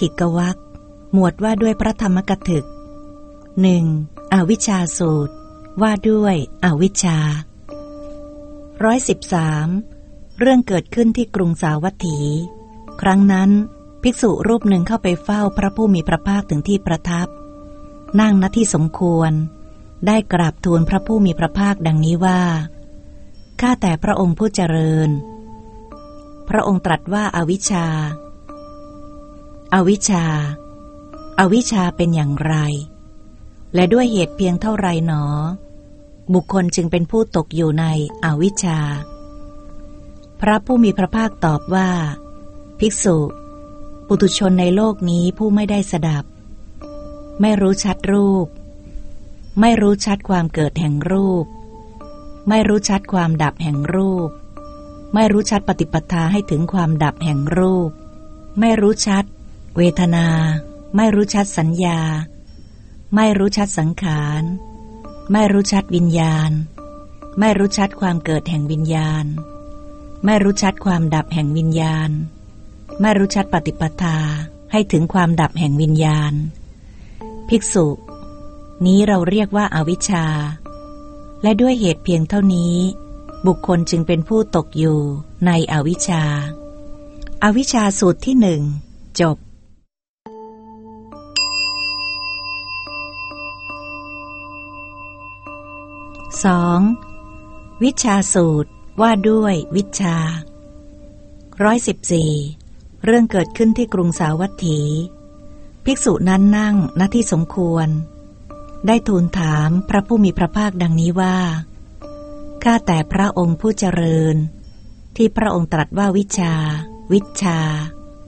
2. ธรรมกะถิกวักหมวดว่าด้วยพระธรรมกถึก 1. อวิชชาสูตร ว่าด้วยอวิชชาร้อยสิบสามเรื่องเกิดขึ้นที่กรุงสาวัตถี ครั้งนั้นภิกษุรูปหนึ่งเข้าไปเฝ้าพระผู้มีพระภาคถึงที่ประทับ นั่งณที่สมควร ได้กราบทูลพระผู้มีพระภาคดังนี้ว่า ข้าแต่พระองค์ผู้เจริญ พระองค์ตรัสว่าอาวิชชา อวิชชาอาวิชชาเป็นอย่างไร และด้วยเหตุเพียงเท่าไรหนอ บุคคลจึงเป็นผู้ตกอยู่ในอวิชชา พระผู้มีพระภาคตอบว่า ภิกษุ ปุตุชนในโลกนี้ผู้ไม่ได้สดับ ไม่รู้ชัดรูป ไม่รู้ชัดความเกิดแห่งรูป ไม่รู้ชัดความดับแห่งรูป ไม่รู้ชัดปฏิปทาให้ถึงความดับแห่งรูป ไม่รู้ชัด เวทนา ไม่รู้ชัดสัญญา ไม่รู้ชัดสังขาร ไม่รู้ชัดวิญญาณ ไม่รู้ชัดความเกิดแห่งวิญญาณ ไม่รู้ชัดความดับแห่งวิญญาณ ไม่รู้ชัดปฏิปทาให้ถึงความดับแห่งวิญญาณ ภิกษุ นี้เราเรียกว่าอาวิชชา และด้วยเหตุเพียงเท่านี้ บุคคลจึงเป็นผู้ตกอยู่ในอวิชชาอาวิชชาสูตรที่หนึ่งจบ 2. วิชาสูตรว่าด้วยวิชาร้อยสิบสี่เรื่องเกิดขึ้นที่กรุงสาวัตถี ภิกษุนั้นนั่งณที่สมควร ได้ทูลถามพระผู้มีพระภาคดังนี้ว่า ข้าแต่พระองค์ผู้เจริญ ที่พระองค์ตรัสว่าวิชา วิชา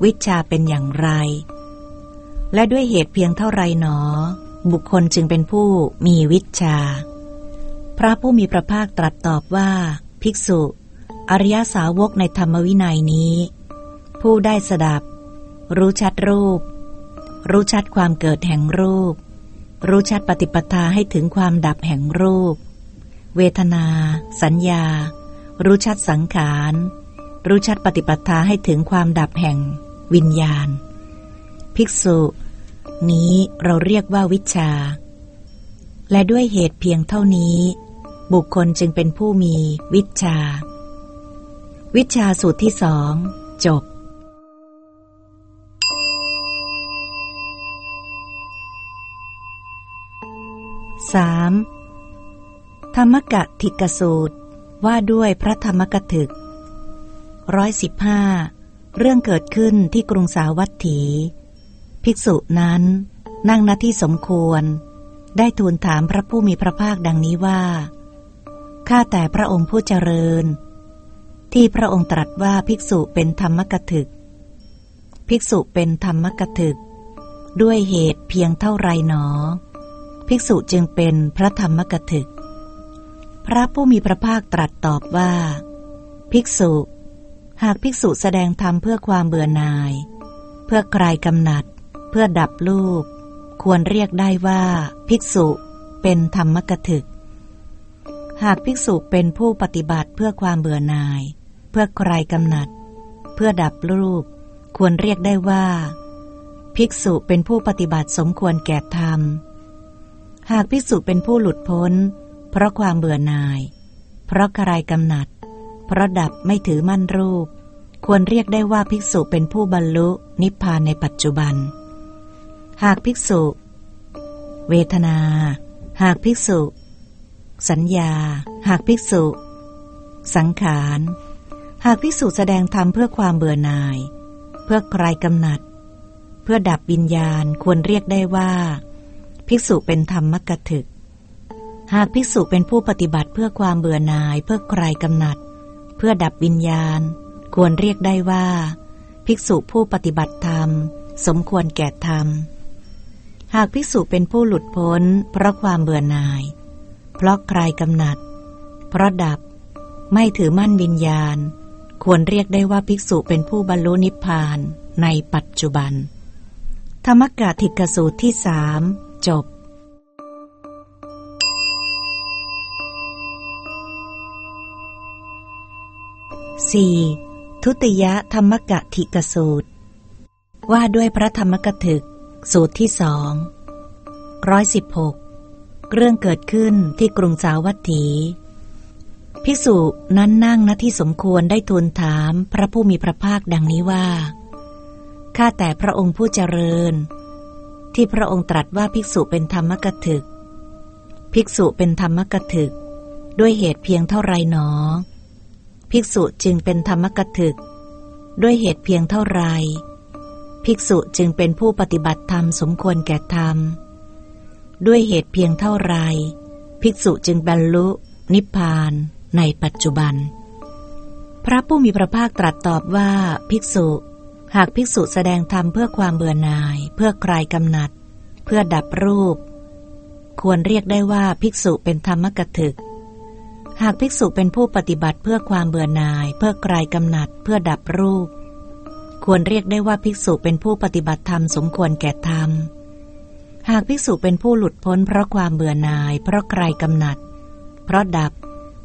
วิชาเป็นอย่างไร และด้วยเหตุเพียงเท่าไรหนอ บุคคลจึงเป็นผู้มีวิชา พระผู้มีพระภาคตรัสตอบว่า ภิกษุ อริยสาวกในธรรมวินัยนี้ ผู้ได้สดับ รู้ชัดรูป รู้ชัดความเกิดแห่งรูป รู้ชัดปฏิปทาให้ถึงความดับแห่งรูป เวทนา สัญญา รู้ชัดสังขาร รู้ชัดปฏิปทาให้ถึงความดับแห่ง วิญญาณ ภิกษุ นี้เราเรียกว่าวิชา และด้วยเหตุเพียงเท่านี้ บุคคลจึงเป็นผู้มีวิชา วิชาสูตรที่สองจบ 3. ธรรมกะทิกสูตรว่าด้วยพระธรรมกถึกร้อยสิบห้าเรื่องเกิดขึ้นที่กรุงสาวัตถี ภิกษุนั้นนั่งณที่สมควร ได้ทูลถามพระผู้มีพระภาคดังนี้ว่า ข้าแต่พระองค์ผู้เจริญ ที่พระองค์ตรัสว่าภิกษุเป็นธรรมกถึก ภิกษุเป็นธรรมกถึก ด้วยเหตุเพียงเท่าไรหนอ ภิกษุจึงเป็นพระธรรมกถึก พระผู้มีพระภาคตรัสตอบว่า ภิกษุ หากภิกษุแสดงธรรมเพื่อความเบื่อหน่าย เพื่อคลายกำหนัด เพื่อดับลูก ควรเรียกได้ว่า ภิกษุเป็นธรรมกถึก หากภิกษุเป็นผู้ปฏิบัติเพื่อความเบื่อหน่าย เพื่อใครกำหนัด เพื่อดับรูป ควรเรียกได้ว่า ภิกษุเป็นผู้ปฏิบัติสมควรแก่ธรรม หากภิกษุเป็นผู้หลุดพ้น เพราะความเบื่อหน่าย เพราะใครกำหนัด เพราะดับไม่ถือมั่นรูป ควรเรียกได้ว่าภิกษุเป็นผู้บรรลุนิพพานในปัจจุบัน หากภิกษุ เวทนา หากภิกษุ สัญญา หากภิกษุ สังขาร หากภิกษุแสดงธรรมเพื่อความเบื่อหน่าย เพื่อคลายกำหนัด เพื่อดับวิญญาณควรเรียกได้ว่า ภิกษุเป็นธรรมกถึก หากภิกษุเป็นผู้ปฏิบัติเพื่อความเบื่อหน่าย เพื่อคลายกำหนัด เพื่อดับวิญญาณ ควรเรียกได้ว่า ภิกษุผู้ปฏิบัติธรรม สมควรแก่ธรรม หากภิกษุเป็นผู้หลุดพ้น เพราะความเบื่อหน่าย เพราะคลายกำหนัด เพราะดับ ไม่ถือมั่นวิญญาณ ควรเรียกได้ว่าภิกษุเป็นผู้บรรลุนิพพานในปัจจุบัน ธรรมกาถิกสูตรที่สามจบ 4. ทุติยธรรมกะทิกสูตร ว่าด้วยพระธรรมกถึก สูตรที่สองร้อยสิบหกเรื่องเกิดขึ้นที่กรุงสาวัตถี ภิกษุนั้นนั่งณที่สมควรได้ทูลถามพระผู้มีพระภาคดังนี้ว่า ข้าแต่พระองค์ผู้เจริญ ที่พระองค์ตรัสว่าภิกษุเป็นธรรมกถึก ภิกษุเป็นธรรมกถึก ด้วยเหตุเพียงเท่าไรหนอ ภิกษุจึงเป็นธรรมกถึก ด้วยเหตุเพียงเท่าไร ภิกษุจึงเป็นผู้ปฏิบัติธรรมสมควรแก่ธรรม ด้วยเหตุเพียงเท่าไร ภิกษุจึงบรรลุ นิพพานในปัจจุบัน พระผู้มีพระภาคตรัสตอบว่าภิกษุ หากภิกษุแสดงธรรมเพื่อความเบื่อหน่าย เพื่อคลายกำหนัด เพื่อดับรูป ควรเรียกได้ว่าภิกษุเป็นธรรมกถึก หากภิกษุเป็นผู้ปฏิบัติเพื่อความเบื่อหน่าย เพื่อคลายกำหนัด เพื่อดับรูป ควรเรียกได้ว่าภิกษุเป็นผู้ปฏิบัติธรรมสมควรแก่ธรรม หากภิกษุเป็นผู้หลุดพ้นเพราะความเบื่อหน่าย เพราะใครกำหนัด เพราะดับ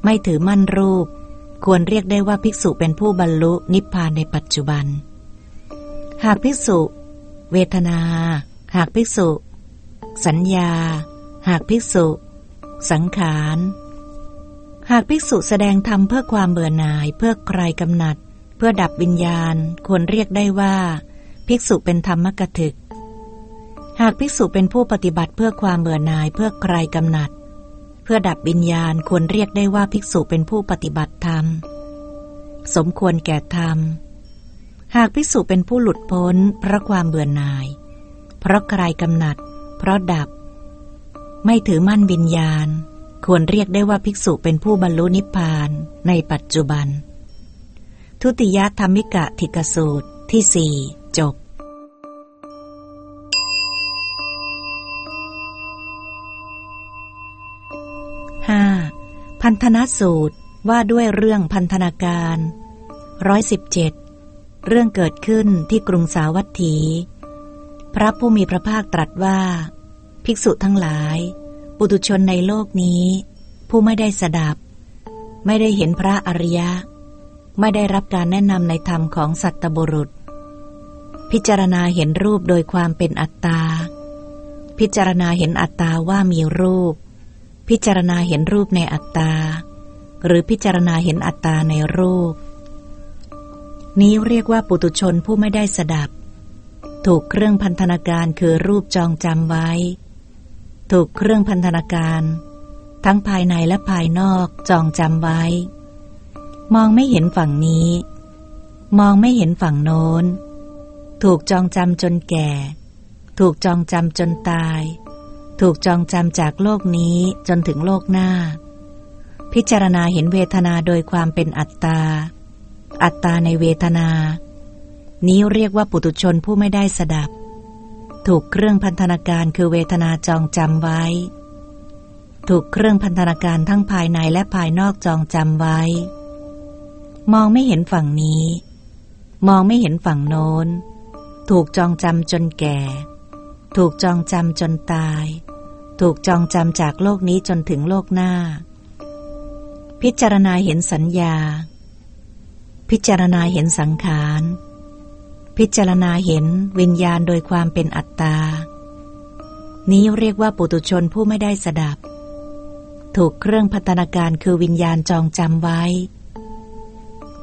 ไม่ถือมั่นรูป ควรเรียกได้ว่าภิกษุเป็นผู้บรรลุนิพพานในปัจจุบัน หากภิกษุ เวทนา หากภิกษุ สัญญา หากภิกษุ สังขาร หากภิกษุแสดงธรรมเพื่อความเบื่อหน่าย เพื่อใครกำหนัด เพื่อดับวิญญาณควรเรียกได้ว่า ภิกษุเป็นธรรมกถึก หากภิกษุเป็นผู้ปฏิบัติเพื่อความเบื่อหน่ายเพื่อใครกำหนัด เพื่อดับวิญญาณควรเรียกได้ว่าภิกษุเป็นผู้ปฏิบัติธรรม สมควรแก่ธรรม หากภิกษุเป็นผู้หลุดพ้นเพราะความเบื่อหน่าย เพราะใครกำหนัด เพราะดับ ไม่ถือมั่นวิญญาณ ควรเรียกได้ว่าภิกษุเป็นผู้บรรลุนิพพานในปัจจุบัน ทุติยธรรมิกะทิกสูตรที่สี่จบ 5. พันธนสูตรว่าด้วยเรื่องพันธนาการร้อยสิบเจ็ดเรื่องเกิดขึ้นที่กรุงสาวัตถี พระผู้มีพระภาคตรัสว่า ภิกษุทั้งหลาย ปุตุชนในโลกนี้ ผู้ไม่ได้สดับ ไม่ได้เห็นพระอริยะ ไม่ได้รับการแนะนำในธรรมของสัตบุรุษ พิจารณาเห็นรูปโดยความเป็นอัตตา พิจารณาเห็นอัตตาว่ามีรูป พิจารณาเห็นรูปในอัตตา หรือพิจารณาเห็นอัตตาในรูป นี้เรียกว่าปุตุชนผู้ไม่ได้สดับ ถูกเครื่องพันธนาการคือรูปจองจำไว้ ถูกเครื่องพันธนาการ ทั้งภายในและภายนอกจองจำไว้ มองไม่เห็นฝั่งนี้ มองไม่เห็นฝั่งโน้น ถูกจองจำจนแก่ ถูกจองจำจนตาย ถูกจองจำจากโลกนี้จนถึงโลกหน้า พิจารณาเห็นเวทนาโดยความเป็นอัตตา อัตตาในเวทนา นี้เรียกว่าปุตุชนผู้ไม่ได้สดับ ถูกเครื่องพันธนาการคือเวทนาจองจำไว้ ถูกเครื่องพันธนาการทั้งภายในและภายนอกจองจำไว้ มองไม่เห็นฝั่งนี้ มองไม่เห็นฝั่งโน้น ถูกจองจำจนแก่ ถูกจองจำจนตาย ถูกจองจำจากโลกนี้จนถึงโลกหน้า พิจารณาเห็นสัญญา พิจารณาเห็นสังขาร พิจารณาเห็นวิญญาณโดยความเป็นอัตตา นี้เรียกว่าปุตุชนผู้ไม่ได้สดับ ถูกเครื่องพัฒนาการคือวิญญาณจองจำไว้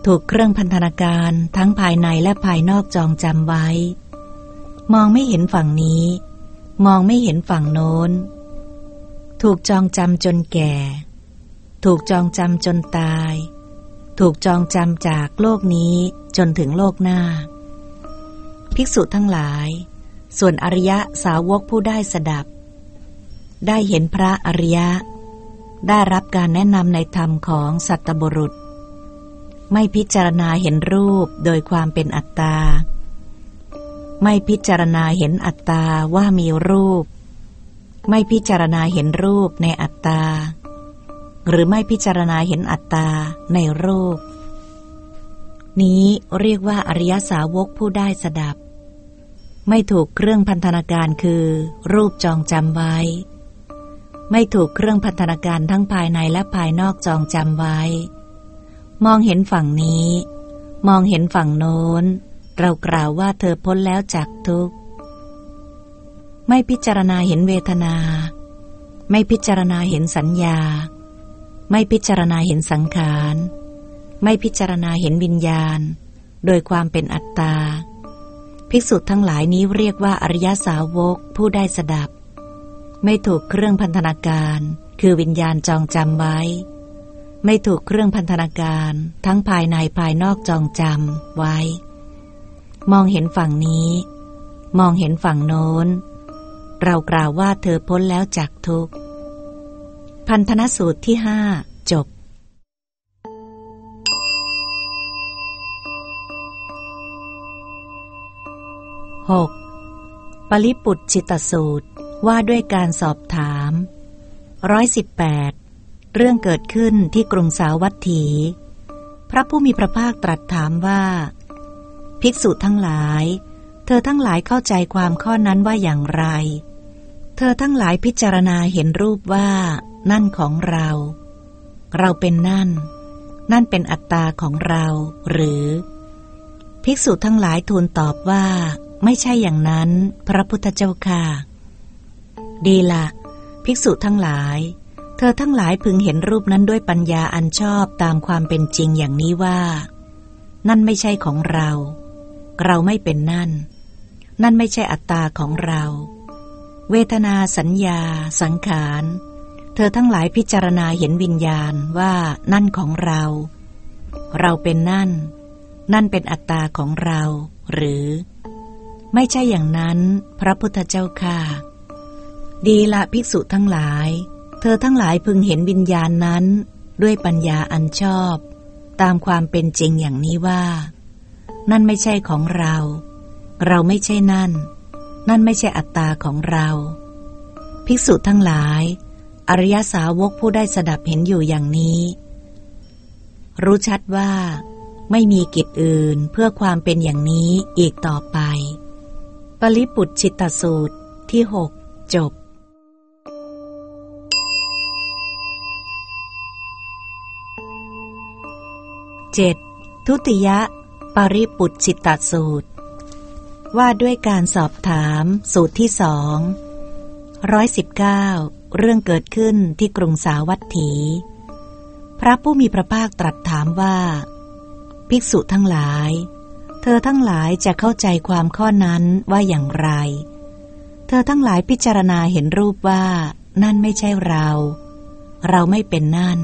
ถูกเครื่องพันธนาการทั้งภายในและภายนอกจองจำไว้ มองไม่เห็นฝั่งนี้ มองไม่เห็นฝั่งโน้น ถูกจองจำจนแก่ ถูกจองจำจนตาย ถูกจองจำจากโลกนี้จนถึงโลกหน้า ภิกษุทั้งหลาย ส่วนอริยะสาวกผู้ได้สดับ ได้เห็นพระอริยะ ได้รับการแนะนำในธรรมของสัตบุรุษ ไม่พิจารณาเห็นรูปโดยความเป็นอัตตา ไม่พิจารณาเห็นอัตตาว่ามีรูป ไม่พิจารณาเห็นรูปในอัตตา หรือไม่พิจารณาเห็นอัตตาในรูป นี้เรียกว่าอริยสาวกผู้ได้สดับ ไม่ถูกเครื่องพันธนาการคือ รูปจองจำไว้ ไม่ถูกเครื่องพันธนาการทั้งภายในและภายนอกจองจำไว้ มองเห็นฝั่งนี้ มองเห็นฝั่งโน้น เรากล่าวว่าเธอพ้นแล้วจากทุกข์ ไม่พิจารณาเห็นเวทนา ไม่พิจารณาเห็นสัญญา ไม่พิจารณาเห็นสังขาร ไม่พิจารณาเห็นวิญญาณ โดยความเป็นอัตตา ภิกษุทั้งหลายนี้เรียกว่าอริยสาวกผู้ได้สดับ ไม่ถูกเครื่องพันธนาการ คือวิญญาณจองจำไว้ ไม่ถูกเครื่องพันธนาการ ทั้งภายในภายนอกจองจำไว้ มองเห็นฝั่งนี้ มองเห็นฝั่งโน้น เรากล่าวว่าเธอพ้นแล้วจากทุกข์ พันธนสูตรที่ห้าจบ 6. ปริปุตจิตสูตรว่าด้วยการสอบถามร้อยสิบแปด เรื่องเกิดขึ้นที่กรุงสาวัตถี พระผู้มีพระภาคตรัสถามว่า ภิกษุทั้งหลาย เธอทั้งหลายเข้าใจความข้อนั้นว่าอย่างไร เธอทั้งหลายพิจารณาเห็นรูปว่า นั่นของเรา เราเป็นนั่น นั่นเป็นอัตตาของเรา หรือ ภิกษุทั้งหลายทูลตอบว่า ไม่ใช่อย่างนั้น พระพุทธเจ้าค่ะ ดีละ ภิกษุทั้งหลาย ธอทั้งหลายพึงเห็นรูปนั้นด้วยปัญญาอันชอบตามความเป็นจริงอย่างนี้ว่า นั่นไม่ใช่ของเรา เราไม่เป็นนั่น นั่นไม่ใช่อัตตาของเรา เวทนาสัญญา สังขาร เธอทั้งหลายพิจารณาเห็นวิญญาณว่านั่นของเรา เราเป็นนั่น นั่นเป็นอัตตาของเรา หรือ ไม่ใช่อย่างนั้น พระพุทธเจ้าค่ะ ดีละภิกษุทั้งหลาย เธอทั้งหลายพึงเห็นวิญญาณนั้น ด้วยปัญญาอันชอบ ตามความเป็นจริงอย่างนี้ว่า นั่นไม่ใช่ของเรา เราไม่ใช่นั่น นั่นไม่ใช่อัตตาของเรา ภิกษุทั้งหลาย อริยสาวกผู้ได้สดับเห็นอยู่อย่างนี้ รู้ชัดว่า ไม่มีกิจอื่นเพื่อความเป็นอย่างนี้อีกต่อไป ปริปุตชิตสูตรที่หกจบ เจ็ดทุติยะ ปริปุตชิตสูตร ว่าด้วยการสอบถามสูตรที่สองร้อยสิบเก้าเรื่องเกิดขึ้นที่กรุงสาวัตถี พระผู้มีพระภาคตรัสถามว่า ภิกษุทั้งหลาย เธอทั้งหลายจะเข้าใจความข้อนั้นว่าอย่างไร เธอทั้งหลายพิจารณาเห็นรูปว่า นั่นไม่ใช่เรา เราไม่เป็นนั่น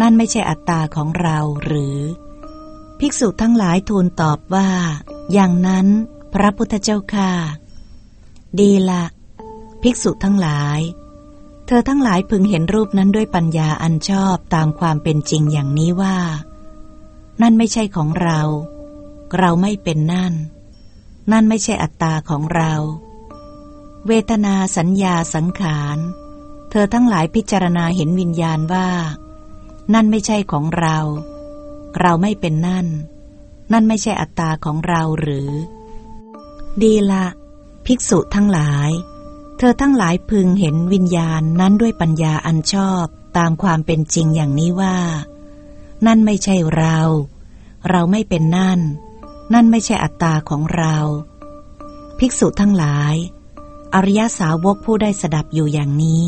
นั่นไม่ใช่อัตตาของเราหรือ ภิกษุทั้งหลายทูลตอบว่า อย่างนั้นพระพุทธเจ้าค่ะ ดีละภิกษุทั้งหลาย เธอทั้งหลายพึงเห็นรูปนั้นด้วยปัญญาอันชอบตามความเป็นจริงอย่างนี้ว่า นั่นไม่ใช่ของเรา เราไม่เป็นนั่น นั่นไม่ใช่อัตตาของเรา เวทนาสัญญาสังขาร เธอทั้งหลายพิจารณาเห็นวิญญาณว่า นั่นไม่ใช่ของเรา เราไม่เป็นนั่น นั่นไม่ใช่อัตตาของเราหรือ ดีละ ภิกษุทั้งหลาย เธอทั้งหลายพึงเห็นวิญญาณนั้นด้วยปัญญาอันชอบตามความเป็นจริงอย่างนี้ว่า นั่นไม่ใช่เรา เราไม่เป็นนั่น นั่นไม่ใช่อัตตาของเรา ภิกษุทั้งหลาย อริยสาวกผู้ได้สดับอยู่อย่างนี้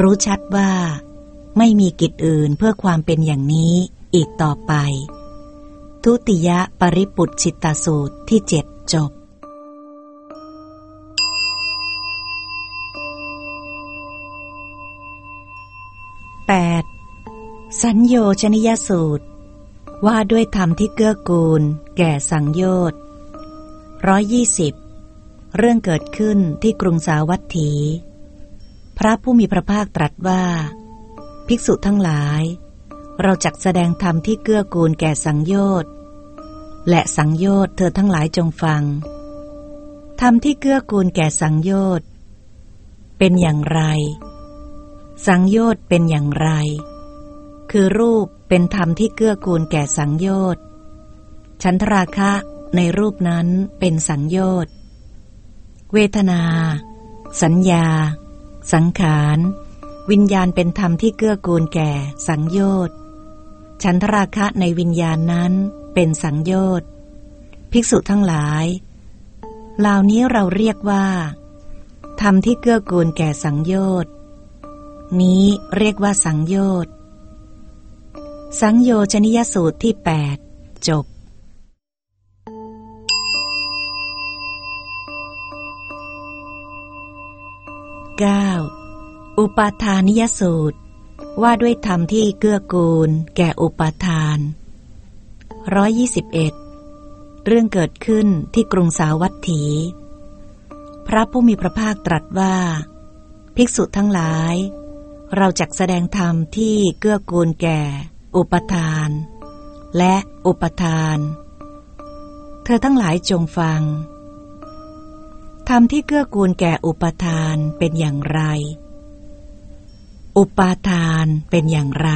รู้ชัดว่า ไม่มีกิจอื่นเพื่อความเป็นอย่างนี้อีกต่อไป ทุติยปริปุตชิตาสูตรที่เจ็ดจบ 8. สัญโยชนิยสูตร ว่าด้วยธรรมที่เกื้อกูล แก่สังโยชน์ร้อยยี่สิบเรื่องเกิดขึ้นที่กรุงสาวัตถี พระผู้มีพระภาคตรัสว่า ภิกษุทั้งหลาย เราจักแสดงธรรมที่เกื้อกูลแก่สังโยชน์และสังโยชน์เธอทั้งหลายจงฟัง ธรรมที่เกื้อกูลแก่สังโยชน์เป็นอย่างไร สังโยชน์เป็นอย่างไร คือรูปเป็นธรรมที่เกื้อกูลแก่สังโยชน์ฉันทราคะในรูปนั้นเป็นสังโยชน์เวทนา สัญญา สังขาร วิญญาณเป็นธรรมที่เกื้อกูลแก่ สังโยชน์ฉันทราคะในวิญญาณนั้นเป็นสังโยชน์ภิกษุทั้งหลาย เหล่านี้เราเรียกว่า ธรรมที่เกื้อกูลแก่สังโยชน์นี้เรียกว่าสังโยชน์สังโยชนิยสูตรที่ 8 จบ ปาทานิยสูตร ว่าด้วยธรรมที่เกื้อกูล แก่อุปาทาน121เรื่องเกิดขึ้นที่กรุงสาวัตถี พระผู้มีพระภาคตรัสว่า ภิกษุทั้งหลาย เราจักแสดงธรรมที่เกื้อกูลแก่ อุปทาน และอุปทาน เธอทั้งหลายจงฟังธรรมที่เกื้อกูลแก่อุปทานเป็นอย่างไร อุปาทานเป็นอย่างไร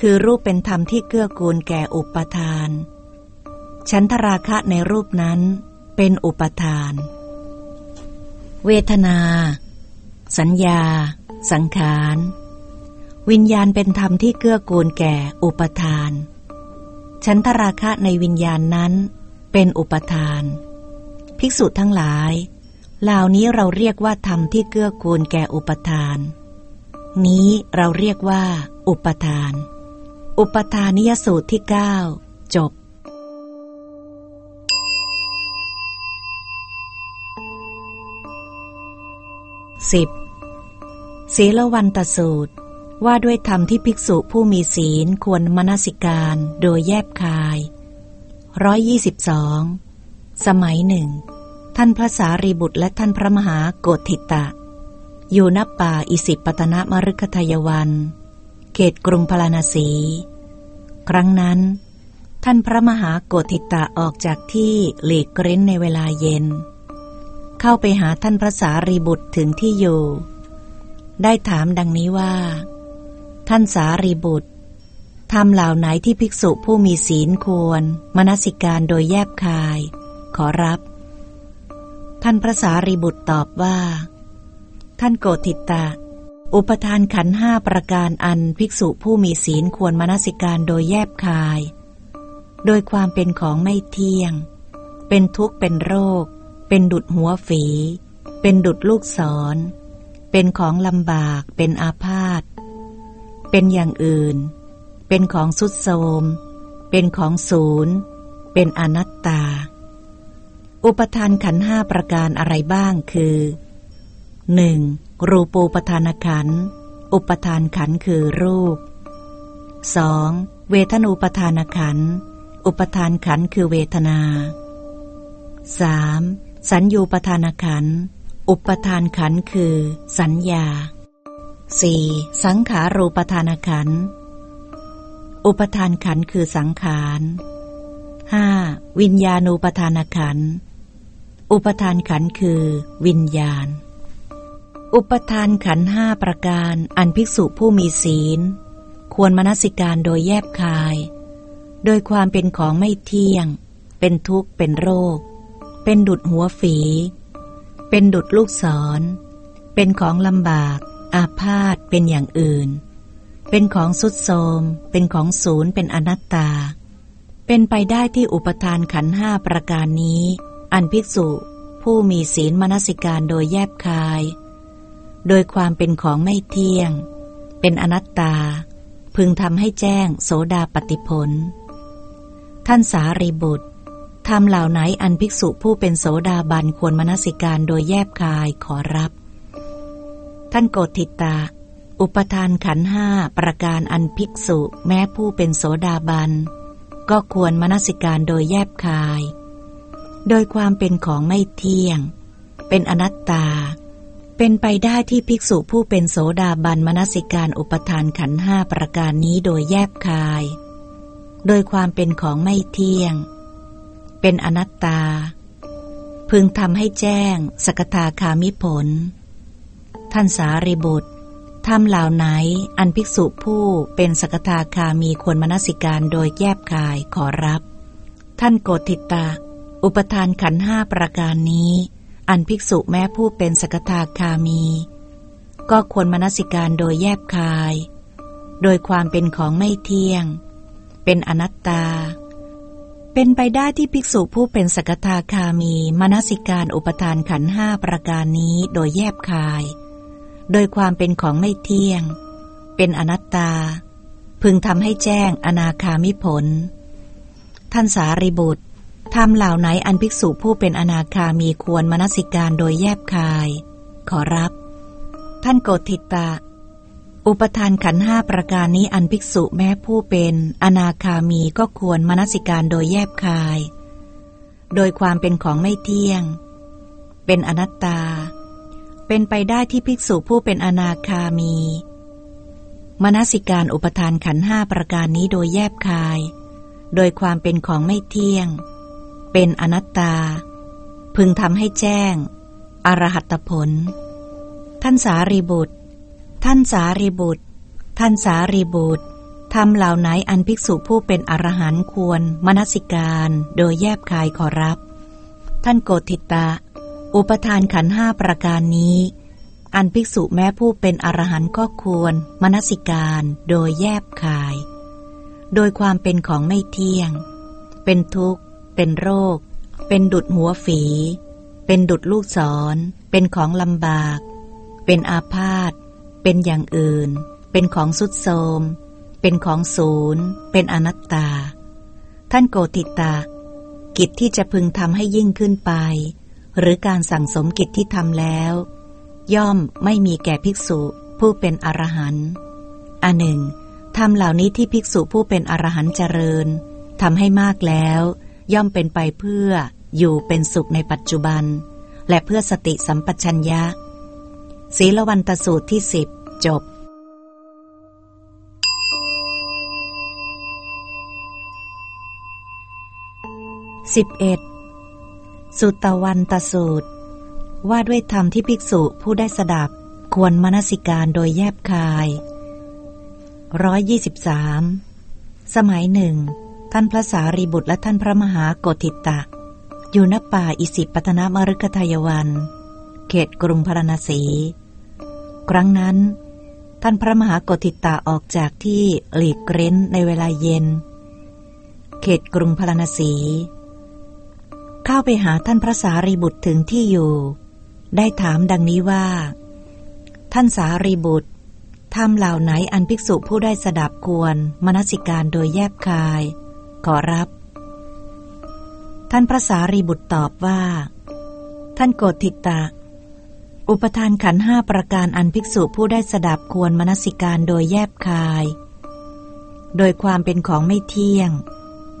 คือรูปเป็นธรรมที่เกื้อกูลแก่อุปทานฉันทราคะในรูปนั้นเป็นอุปทาน เวทนา สัญญา สังขาร วิญญาณเป็นธรรมที่เกื้อกูลแก่อุปทานฉันทราคะในวิญญาณนั้นเป็นอุปทาน ภิกษุทั้งหลาย เหล่านี้เราเรียกว่าธรรมที่เกื้อกูลแก่อุปทาน นี้เราเรียกว่า อุปทาน อุปทานิยสูตรที่เก้าจบสิบศีลวันตสูตร ว่าด้วยธรรมที่ภิกษุผู้มีศีลควรมนสิการโดยแยบคายร้อยยี่สิบสองสมัยหนึ่ง ท่านพระสารีบุตรและท่านพระมหาโกธิตะ อยู่ณป่าอิสิปตนะมฤคทายวัน เขตกรุงพาราณสี ครั้งนั้น ท่านพระมหาโกธิตะออกจากที่หลีกเร้นในเวลาเย็น เข้าไปหาท่านพระสารีบุตรถึงที่อยู่ ได้ถามดังนี้ว่า ท่านสารีบุตรทำเหล่าไหนที่ภิกษุผู้มีศีลควร มนสิการโดยแยบคาย ขอรับ ท่านพระสารีบุตรตอบว่า ท่านโกติตา อุปทานขันห้าประการอันภิกษุผู้มีศีลควรมนสิการโดยแยบคาย โดยความเป็นของไม่เที่ยง เป็นทุกข์เป็นโรค เป็นดุดหัวฝี เป็นดุดลูกศร เป็นของลำบาก เป็นอาพาธ เป็นอย่างอื่น เป็นของสุดโทมเป็นของศูนย์ เป็นอนัตตา อุปทานขันห้าประการอะไรบ้างคือ 1. รูปูปทานขัน อุปทานขันคือรูป 2. เวทนูปทานขัน อุปทานขันคือเวทนา 3. สัญญูปทานขัน อุปทานขันคือสัญญา 4. สังขารูปทานขัน อุปทานขันคือสังขาร 5. วิญญาณูปทานขัน อุปทานขันคือวิญญาณ อุปทานขันห้าประการอันภิกษุผู้มีศีล ควรมนสิการโดยแยบคาย โดยความเป็นของไม่เที่ยง เป็นทุกข์เป็นโรค เป็นดุดหัวฝี เป็นดุดลูกศร เป็นของลำบาก อาพาธเป็นอย่างอื่น เป็นของสุดโทมเป็นของศูนย์เป็นอนัตตา เป็นไปได้ที่อุปทานขันห้าประการนี้ อันภิกษุผู้มีศีลมนสิการโดยแยบคาย โดยความเป็นของไม่เที่ยง เป็นอนัตตา พึงทำให้แจ้งโสดาปฏิพลท่านสารีบุตรทำเหล่าไหนอันภิกษุผู้เป็นโสดาบันควรมนสิการโดยแยบคายขอรับ ท่านโกติตา อุปทานขันห้าประการอันภิกษุแม้ผู้เป็นโสดาบัน ก็ควรมนสิการโดยแยบคาย โดยความเป็นของไม่เที่ยง เป็นอนัตตา เป็นไปได้ที่ภิกษุผู้เป็นโสดาบันมนสิการอุปทานขันห้าประการนี้โดยแยบคาย โดยความเป็นของไม่เที่ยง เป็นอนัตตา พึงทำให้แจ้ง สกทาคามิผล ท่านสารีบุตรทำเหล่าไหนอันภิกษุผู้เป็นสกทาคามีควรมนสิการโดยแยบคายขอรับ ท่านโกติตา อุปทานขันห้าประการนี้ อันภิกษุแม้ผู้เป็นสกทาคามี ก็ควรมนสิการโดยแยบคาย โดยความเป็นของไม่เที่ยง เป็นอนัตตา เป็นไปได้ที่ภิกษุผู้เป็นสกทาคามีมนสิการอุปทานขันห้าประการนี้โดยแยบคาย โดยความเป็นของไม่เที่ยง เป็นอนัตตา พึงทำให้แจ้งอนาคามิผล ท่านสารีบุตร ทำเหล่าไหนอันภิกษุผู้เป็นอนาคามีควรมนสิการโดยแยบคาย ขอรับ ท่านโกติตาอุปทานขันห้าประการนี้อันภิกษุแม้ผู้เป็นอนาคามีก็ควรมนสิการโดยแยบคาย โดยความเป็นของไม่เที่ยง เป็นอนัตตา เป็นไปได้ที่ภิกษุผู้เป็นอนาคามีมนสิการอุปทานขันห้าประการนี้โดยแยบคาย โดยความเป็นของไม่เที่ยง เป็นอนัตตา พึงทำให้แจ้ง อรหัตผล ท่านสารีบุตร ท่านสารีบุตร ท่านสารีบุตรทำเหล่าไหนอันภิกษุผู้เป็นอรหันต์ควรมนสิการโดยแยบคายขอรับ ท่านโกติตาอุปทานขันห้าประการนี้ อันภิกษุแม้ผู้เป็นอรหันต์ก็ควรมนสิการโดยแยบคาย โดยความเป็นของไม่เที่ยง เป็นทุกข์ เป็นโรค เป็นดุดหัวฝี เป็นดุดลูกศร เป็นของลำบาก เป็นอาพาธ เป็นอย่างอื่น เป็นของสุดโทมเป็นของศูนย์ เป็นอนัตตา ท่านโกติตา กิจที่จะพึงทำให้ยิ่งขึ้นไป หรือการสั่งสมกิจที่ทำแล้ว ย่อมไม่มีแก่ภิกษุผู้เป็นอรหันต์อันหนึ่งทำเหล่านี้ที่ภิกษุผู้เป็นอรหันต์เจริญทำให้มากแล้ว ย่อมเป็นไปเพื่ออยู่เป็นสุขในปัจจุบัน และเพื่อสติสัมปชัญญะ ศีลวันตสูตรที่สิบจบสิบเอ็ดสุตวันตสูตร ว่าด้วยธรรมที่ภิกษุผู้ได้สดับควรมนสิการโดยแยบคายร้อยยี่สิบสามสมัยหนึ่ง ท่านพระสารีบุตรและท่านพระมหาโกติตะ อยู่ณป่าอิสิปตนมฤคทายวัน เขตกรุงพาราณสี ครั้งนั้น ท่านพระมหาโกติตาออกจากที่หลีกเร้นในเวลาเย็น เขตกรุงพาราณสี เข้าไปหาท่านพระสารีบุตรถึงที่อยู่ ได้ถามดังนี้ว่า ท่านสารีบุตรทำเหล่าไหนอันภิกษุผู้ได้สดับควร มนสิการโดยแยบคาย ขอรับ ท่านพระสารีบุตรตอบว่า ท่านโกติตาอุปทานขันห้าประการอันภิกษุผู้ได้สดับควรมนสิการโดยแยบคาย โดยความเป็นของไม่เที่ยง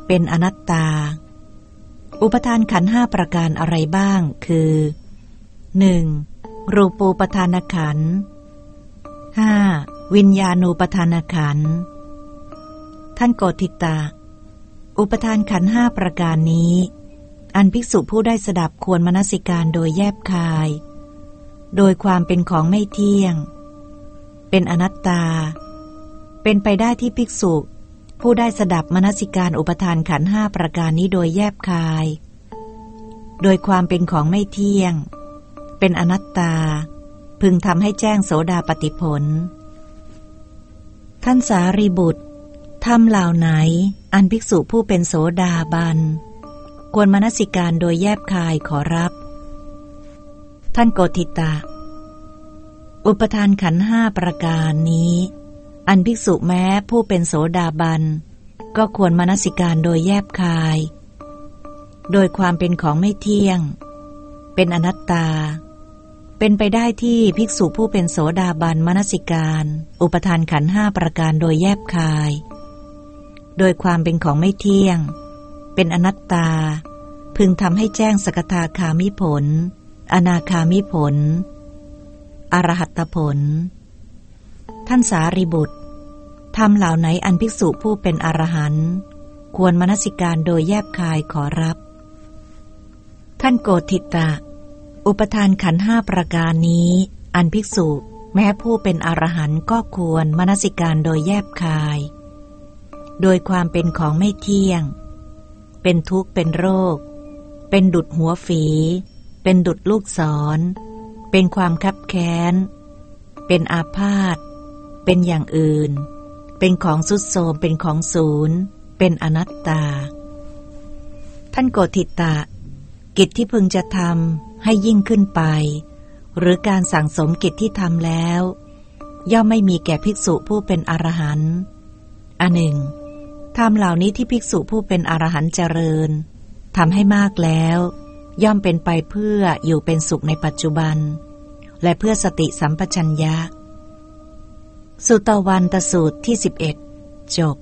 เป็นอนัตตา อุปทานขันห้าประการอะไรบ้าง คือ 1. รูปูปทานขันห้าวิญญาณูปทานขัน ท่านโกติตา อุปทานขันห้าประการนี้ อันภิกษุผู้ได้สดับควรมนสิการโดยแยบคาย โดยความเป็นของไม่เที่ยง เป็นอนัตตา เป็นไปได้ที่ภิกษุ ผู้ได้สดับมนสิการอุปทานขันห้าประการนี้โดยแยบคาย โดยความเป็นของไม่เที่ยง เป็นอนัตตา พึงทำให้แจ้งโสดาปฏิผล ท่านสารีบุตรทำเหล่าไหน อันภิกษุผู้เป็นโสดาบัน ควรมนสิการโดยแยบคายขอรับ ท่านโกติตา อุปทานขันห้าประการนี้ อันภิกษุแม้ผู้เป็นโสดาบัน ก็ควรมนสิการโดยแยบคาย โดยความเป็นของไม่เที่ยง เป็นอนัตตา เป็นไปได้ที่ภิกษุผู้เป็นโสดาบันมนสิการ อุปทานขันห้าประการโดยแยบคาย โดยความเป็นของไม่เที่ยง เป็นอนัตตา พึงทำให้แจ้งสกทาคามิผล อนาคามิผล อรหัตผล ท่านสารีบุตรทำเหล่าไหนอันภิกษุผู้เป็นอรหันต์ควรมนสิการโดยแยบคายขอรับ ท่านโกติตะ อุปทานขันห้าประการนี้ อันภิกษุแม้ผู้เป็นอรหันต์ก็ควรมนสิการโดยแยบคาย โดยความเป็นของไม่เที่ยง เป็นทุกข์เป็นโรค เป็นดุดหัวฝี เป็นดุดลูกศร เป็นความคับแค้น เป็นอาพาธ เป็นอย่างอื่น เป็นของสุดโทมเป็นของศูนย์ เป็นอนัตตา ท่านโกติตะ กิจที่พึงจะทำให้ยิ่งขึ้นไป หรือการสั่งสมกิจที่ทำแล้ว ย่อมไม่มีแก่ภิกษุผู้เป็นอรหันต์อันหนึ่ง ทำเหล่านี้ที่ภิกษุผู้เป็นอรหันต์เจริญทำให้มากแล้ว ย่อมเป็นไปเพื่ออยู่เป็นสุขในปัจจุบัน และเพื่อสติสัมปชัญญะ สุตวันตสูตรที่ 11 จบ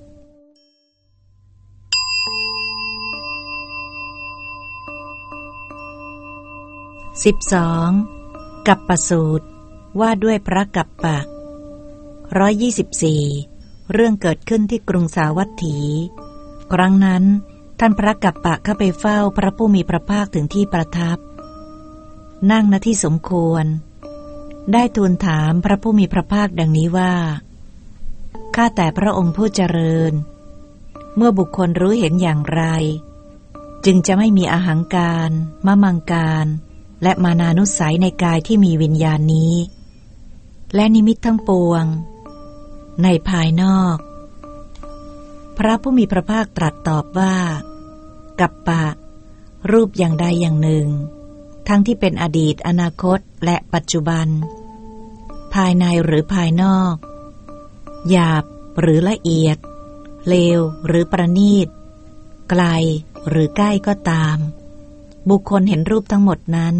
12. กับประสูตรว่าด้วยพระกับปะร้อยยี่สิบสี่ เรื่องเกิดขึ้นที่กรุงสาวัตถี ครั้งนั้นท่านพระกัปปะเข้าไปเฝ้าพระผู้มีพระภาคถึงที่ประทับ นั่งณที่สมควร ได้ทูลถามพระผู้มีพระภาคดังนี้ว่า ข้าแต่พระองค์ผู้เจริญ เมื่อบุคคลรู้เห็นอย่างไร จึงจะไม่มีอาหังการมะมังการ และมานานุสัยในกายที่มีวิญญาณนี้ และนิมิตทั้งปวง ในภายนอก พระผู้มีพระภาคตรัสตอบว่า กับปะ รูปอย่างใดอย่างหนึ่ง ทั้งที่เป็นอดีตอนาคตและปัจจุบัน ภายในหรือภายนอก หยาบหรือละเอียด เลวหรือประณีต ไกลหรือใกล้ก็ตาม บุคคลเห็นรูปทั้งหมดนั้น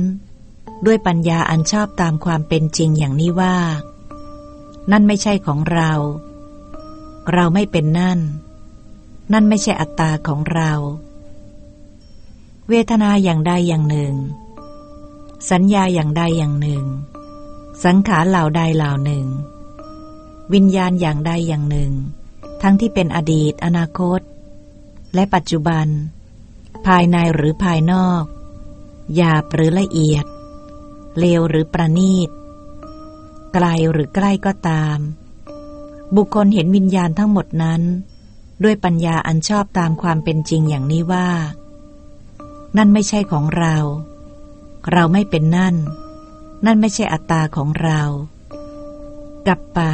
ด้วยปัญญาอันชอบตามความเป็นจริงอย่างนี้ว่า นั่นไม่ใช่ของเรา เราไม่เป็นนั่น นั่นไม่ใช่อัตตาของเรา เวทนาอย่างใดอย่างหนึ่ง สัญญาอย่างใดอย่างหนึ่ง สังขารเหล่าใดเหล่าหนึ่ง วิญญาณอย่างใดอย่างหนึ่ง ทั้งที่เป็นอดีต อนาคต และปัจจุบัน ภายในหรือภายนอกหยาบหรือละเอียดเลวหรือประณีต ไกลหรือใกล้ก็ตาม บุคคลเห็นวิญญาณทั้งหมดนั้น ด้วยปัญญาอันชอบตามความเป็นจริงอย่างนี้ว่า นั่นไม่ใช่ของเรา เราไม่เป็นนั่น นั่นไม่ใช่อัตตาของเรา กับปะ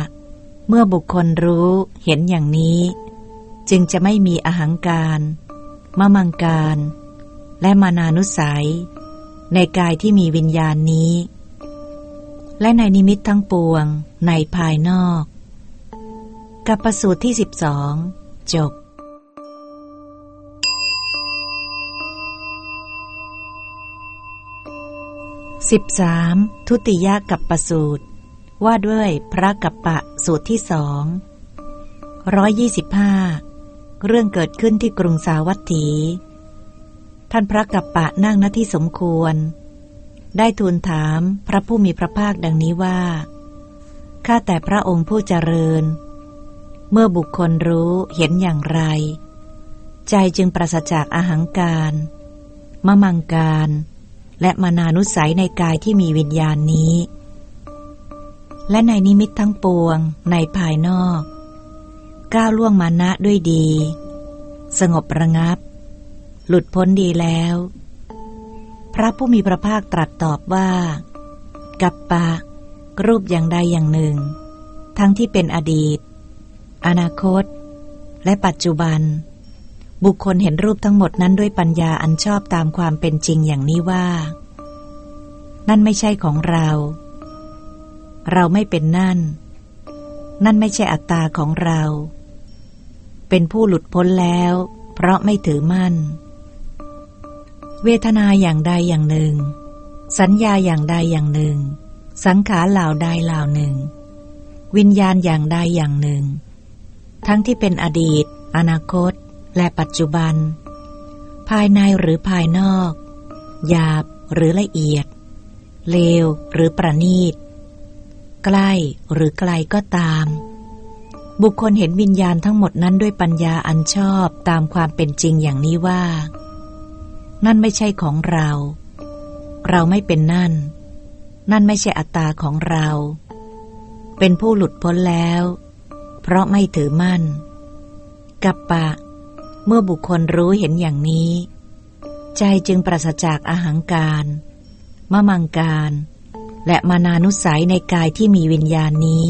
เมื่อบุคคลรู้เห็นอย่างนี้ จึงจะไม่มีอหังการมะมังการ และมานานุสัย ในกายที่มีวิญญาณนี้ และในนิมิตทั้งปวง ในภายนอก กับประสูตรที่สิบสองจบ 13. ทุติยกับประสูตร ว่าด้วยพระกัปปะสูตรที่สองร้อยยี่สิบห้าเรื่องเกิดขึ้นที่กรุงสาวัตถี ท่านพระกัปปะนั่งณที่สมควร ได้ทูลถามพระผู้มีพระภาคดังนี้ว่า ข้าแต่พระองค์ผู้เจริญ เมื่อบุคคลรู้เห็นอย่างไร ใจจึงปราศจากอาหังการ มะมังการ และมานานุสัยในกายที่มีวิญญาณนี้ และในนิมิตทั้งปวงในภายนอก ก้าวล่วงมานะด้วยดี สงบระงับ หลุดพ้นดีแล้ว พระผู้มีพระภาคตรัสตอบว่า กัปปะ รูปอย่างใดอย่างหนึ่ง ทั้งที่เป็นอดีต อนาคต และปัจจุบัน บุคคลเห็นรูปทั้งหมดนั้นด้วยปัญญาอันชอบตามความเป็นจริงอย่างนี้ว่า นั่นไม่ใช่ของเรา เราไม่เป็นนั่น นั่นไม่ใช่อัตตาของเรา เป็นผู้หลุดพ้นแล้ว เพราะไม่ถือมั่น เวทนาอย่างใดอย่างหนึ่ง สัญญาอย่างใดอย่างหนึ่ง สังขารเหล่าใดเหล่าหนึ่ง วิญญาณอย่างใดอย่างหนึ่ง ทั้งที่เป็นอดีต อนาคต และปัจจุบัน ภายในหรือภายนอก หยาบหรือละเอียด เลวหรือประณีต ใกล้หรือไกลก็ตาม บุคคลเห็นวิญญาณทั้งหมดนั้นด้วยปัญญาอันชอบตามความเป็นจริงอย่างนี้ว่า นั่นไม่ใช่ของเรา เราไม่เป็นนั่น นั่นไม่ใช่อัตตาของเรา เป็นผู้หลุดพ้นแล้ว เพราะไม่ถือมั่น กับปะ เมื่อบุคคลรู้เห็นอย่างนี้ ใจจึงปราศจากอาหังการมะมังการ และมานานุสัยในกายที่มีวิญญาณนี้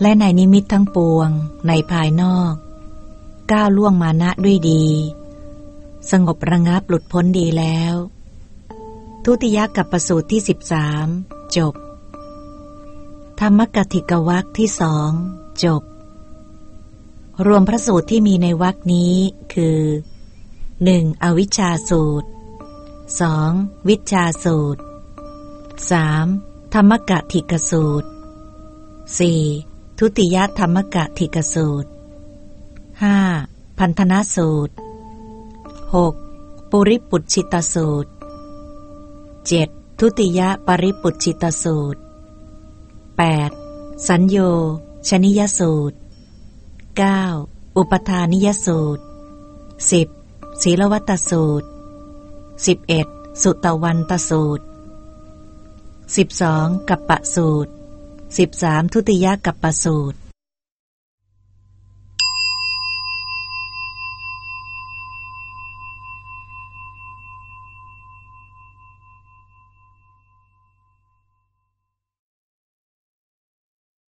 และในนิมิตทั้งปวงในภายนอก ก้าวล่วงมานะด้วยดี สงบระงับหลุดพ้นดีแล้ว ทุติยกับประสูตรที่สิบสามจบ ธรรมกติกวักที่สองจบ รวมพระสูตรที่มีในวักนี้คือ 1. อวิชชาสูตร 2. วิชาสูตร 3. ธรรมกะทิกสูตร 4. ทุติยธรรมกะทิกสูตร 5. พันธนาสูตร 6. ปุริปุชิตสูตร 7. ทุติยปริปุชิตสูตร 8. สัญโยชนิยสูตร 9. อุปทานิยสูตร 10. ศีลวัตสูตร 11. สุตวันตสูตร 12. กัปปะสูตร 13. ทุติยกัปปะสูตร